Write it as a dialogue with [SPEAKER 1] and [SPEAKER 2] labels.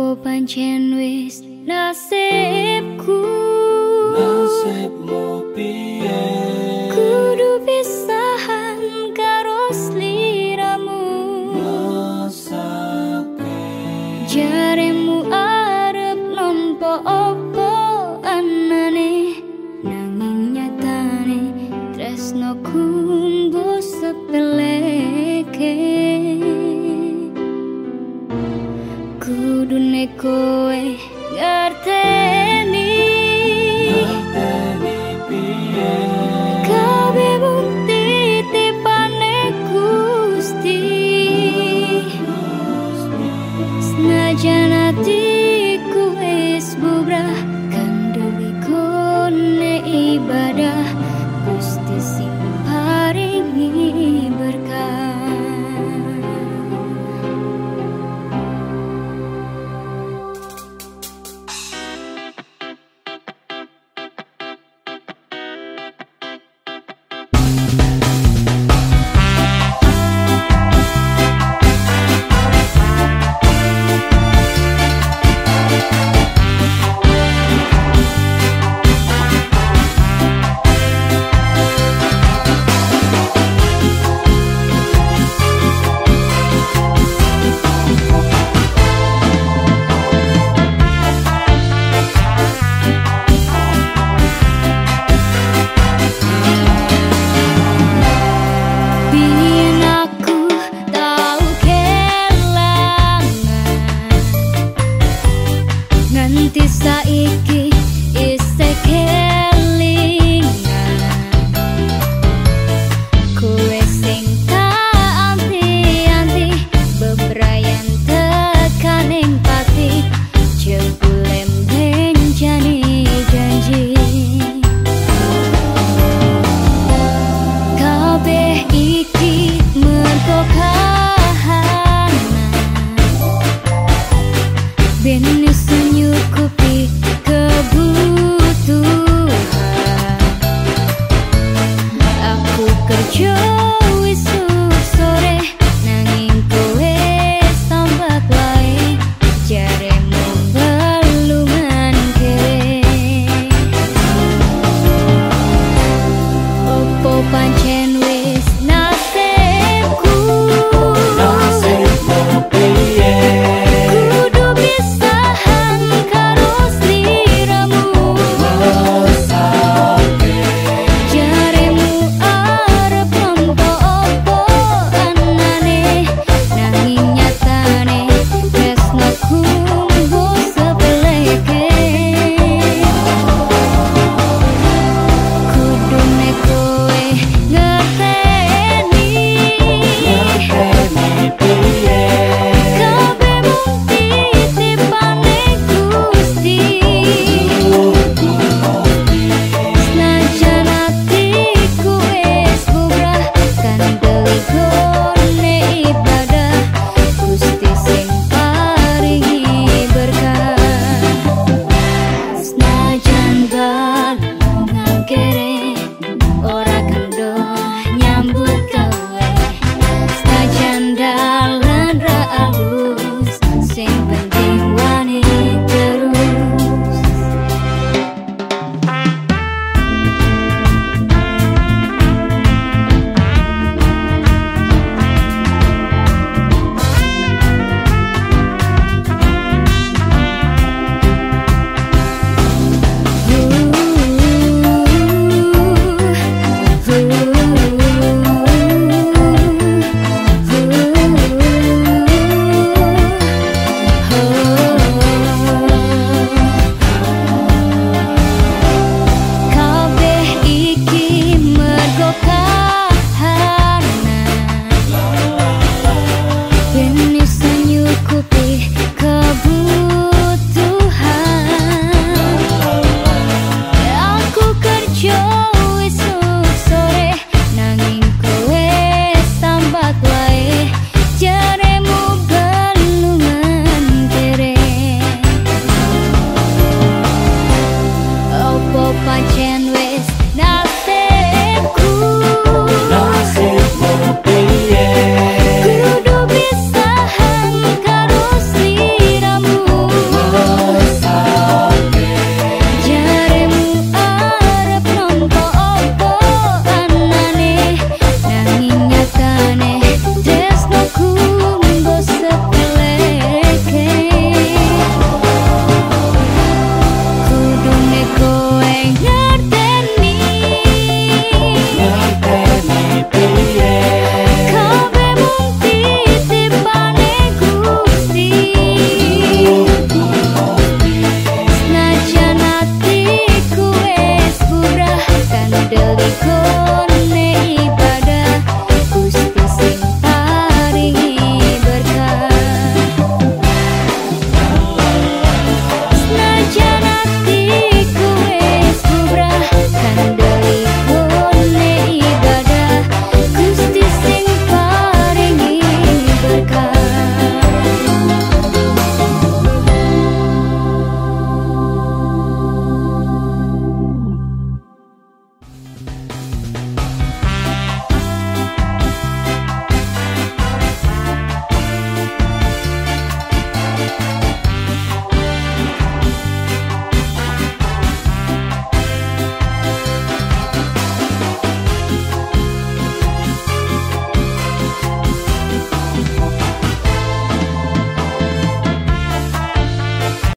[SPEAKER 1] Pancen wis nothing Kudune ngerteni
[SPEAKER 2] Ngerteni